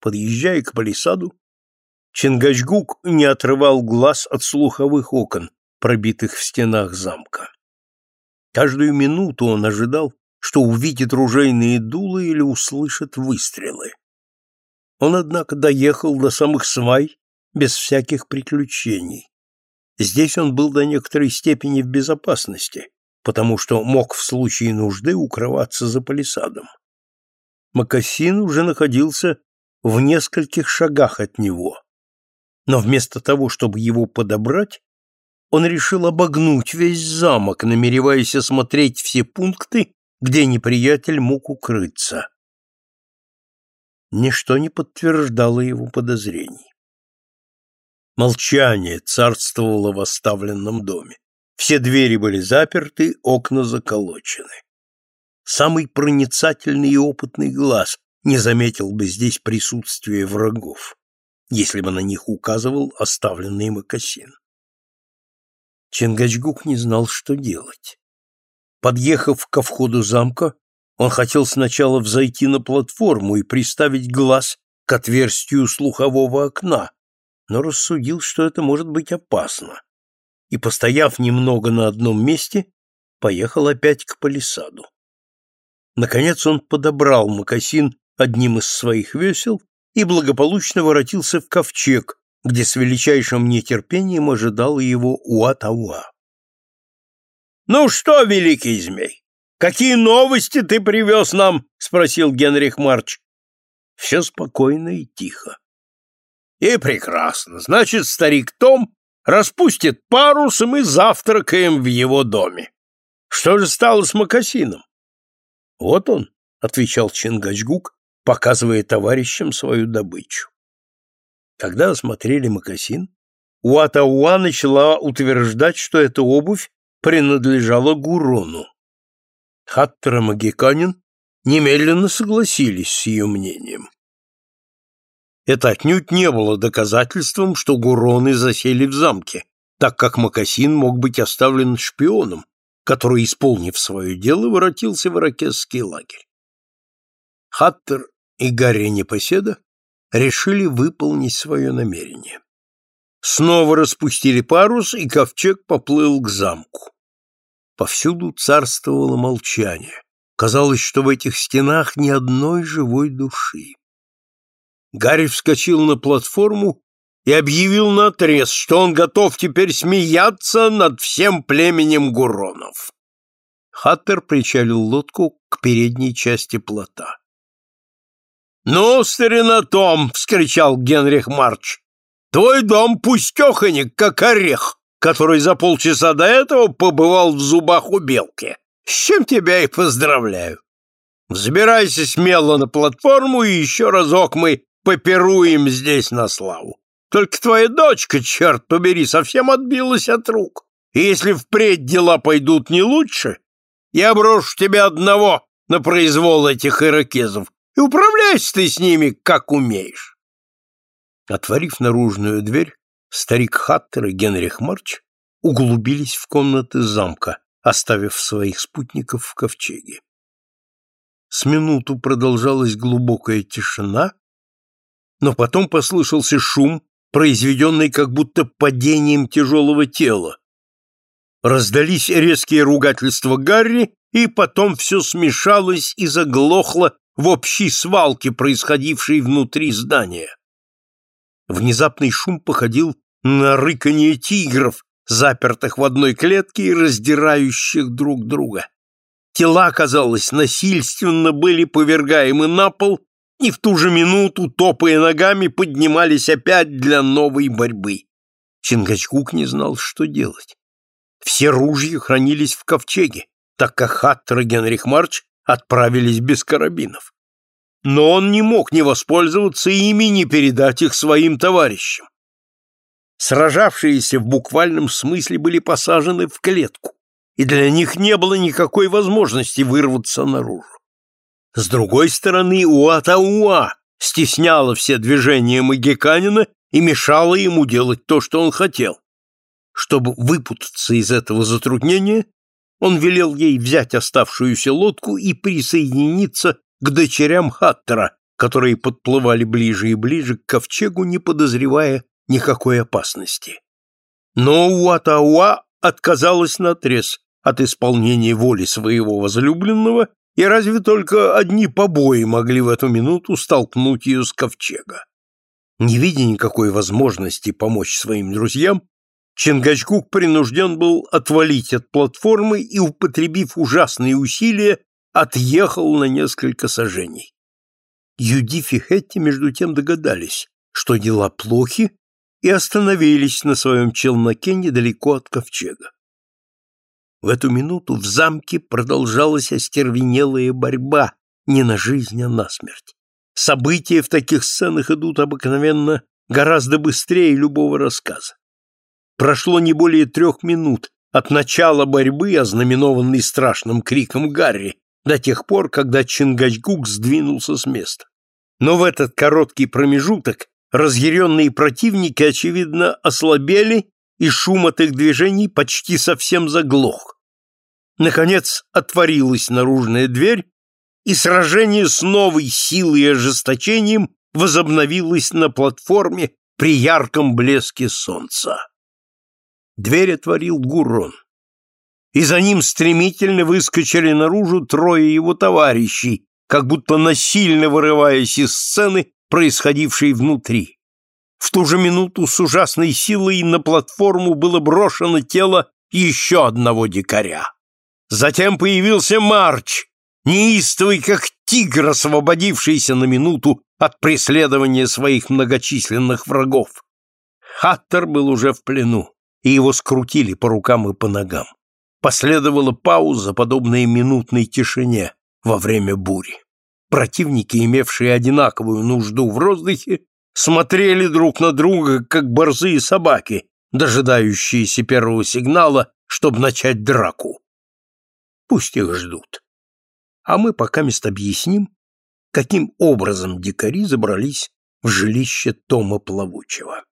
Подъезжая к палисаду, Чингачгук не отрывал глаз от слуховых окон, пробитых в стенах замка. Каждую минуту он ожидал, что увидит ружейные дулы или услышит выстрелы. Он, однако, доехал до самых свай без всяких приключений. Здесь он был до некоторой степени в безопасности, потому что мог в случае нужды укрываться за палисадом. Макасин уже находился в нескольких шагах от него. Но вместо того, чтобы его подобрать, он решил обогнуть весь замок, намереваясь осмотреть все пункты, где неприятель мог укрыться. Ничто не подтверждало его подозрений. Молчание царствовало в оставленном доме. Все двери были заперты, окна заколочены. Самый проницательный и опытный глаз не заметил бы здесь присутствия врагов, если бы на них указывал оставленный Макасин. Чингачгук не знал, что делать. Подъехав ко входу замка, он хотел сначала взойти на платформу и приставить глаз к отверстию слухового окна, но рассудил, что это может быть опасно, и, постояв немного на одном месте, поехал опять к палисаду. Наконец он подобрал мокасин одним из своих весел и благополучно воротился в ковчег, где с величайшим нетерпением ожидал его Уатауа. «Ну что, великий змей, какие новости ты привез нам?» — спросил Генрих Марч. Все спокойно и тихо. «И прекрасно. Значит, старик Том распустит парус, и мы завтракаем в его доме. Что же стало с Макасином?» «Вот он», — отвечал Чингачгук, показывая товарищам свою добычу. Когда осмотрели мокасин, Уатауа начала утверждать, что эта обувь принадлежала Гурону. Хаттер и Магиканин немедленно согласились с ее мнением. Это отнюдь не было доказательством, что Гуроны засели в замке, так как Макасин мог быть оставлен шпионом, который, исполнив свое дело, воротился в иракесский лагерь. Хаттер и Гарри Непоседа решили выполнить свое намерение. Снова распустили парус, и ковчег поплыл к замку. Повсюду царствовало молчание. Казалось, что в этих стенах ни одной живой души. Гарри вскочил на платформу и объявил наотрез, что он готов теперь смеяться над всем племенем Гуронов. Хаттер причалил лодку к передней части плота. «Ну, старина Том!» — вскричал Генрих Марч. «Твой дом пустеханик, как орех, который за полчаса до этого побывал в зубах у белки. С чем тебя и поздравляю. Взбирайся смело на платформу, и еще разок мы попируем здесь на славу. Только твоя дочка, черт побери, совсем отбилась от рук. И если впредь дела пойдут не лучше, я брошу тебя одного на произвол этих иракезов, и управляйся ты с ними, как умеешь. Отворив наружную дверь, старик Хаттер и Генрих Марч углубились в комнаты замка, оставив своих спутников в ковчеге. С минуту продолжалась глубокая тишина, но потом послышался шум, произведенный как будто падением тяжелого тела. Раздались резкие ругательства Гарри, и потом все смешалось и заглохло в общей свалке, происходившей внутри здания. Внезапный шум походил на рыканье тигров, запертых в одной клетке и раздирающих друг друга. Тела, казалось, насильственно были повергаемы на пол, и в ту же минуту, топая ногами, поднимались опять для новой борьбы. Чингачгук не знал, что делать. Все ружья хранились в ковчеге, так как Хаттер Генрих Марч отправились без карабинов. Но он не мог не воспользоваться ими, не передать их своим товарищам. Сражавшиеся в буквальном смысле были посажены в клетку, и для них не было никакой возможности вырваться наружу. С другой стороны, Уатауа стесняла все движения Магиканина и мешала ему делать то, что он хотел. Чтобы выпутаться из этого затруднения, он велел ей взять оставшуюся лодку и присоединиться к дочерям Хаттера, которые подплывали ближе и ближе к ковчегу, не подозревая никакой опасности. Но Уатауа отказалась наотрез от исполнения воли своего возлюбленного, и разве только одни побои могли в эту минуту столкнуть ее с ковчега. Не видя никакой возможности помочь своим друзьям, Чингачгук принужден был отвалить от платформы и, употребив ужасные усилия, отъехал на несколько сажений. Юдиф и Хетти между тем догадались, что дела плохи, и остановились на своем челноке недалеко от ковчега. В эту минуту в замке продолжалась остервенелая борьба не на жизнь, а на смерть. События в таких сценах идут обыкновенно гораздо быстрее любого рассказа. Прошло не более трех минут от начала борьбы, ознаменованной страшным криком Гарри, до тех пор, когда Чингачгук сдвинулся с места. Но в этот короткий промежуток разъяренные противники, очевидно, ослабели, и шум от их движений почти совсем заглох. Наконец отворилась наружная дверь, и сражение с новой силой и ожесточением возобновилось на платформе при ярком блеске солнца. Дверь отворил Гурон, и за ним стремительно выскочили наружу трое его товарищей, как будто насильно вырываясь из сцены, происходившей внутри. В ту же минуту с ужасной силой на платформу было брошено тело еще одного дикаря. Затем появился Марч, неистовый, как тигр, освободившийся на минуту от преследования своих многочисленных врагов. Хаттер был уже в плену и его скрутили по рукам и по ногам. Последовала пауза, подобная минутной тишине во время бури. Противники, имевшие одинаковую нужду в воздухе, смотрели друг на друга, как борзые собаки, дожидающиеся первого сигнала, чтобы начать драку. Пусть их ждут. А мы пока мест объясним, каким образом дикари забрались в жилище Тома Плавучего.